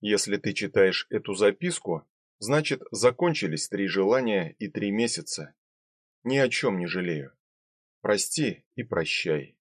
Если ты читаешь эту записку, значит, закончились три желания и три месяца. Ни о чем не жалею. Прости и прощай.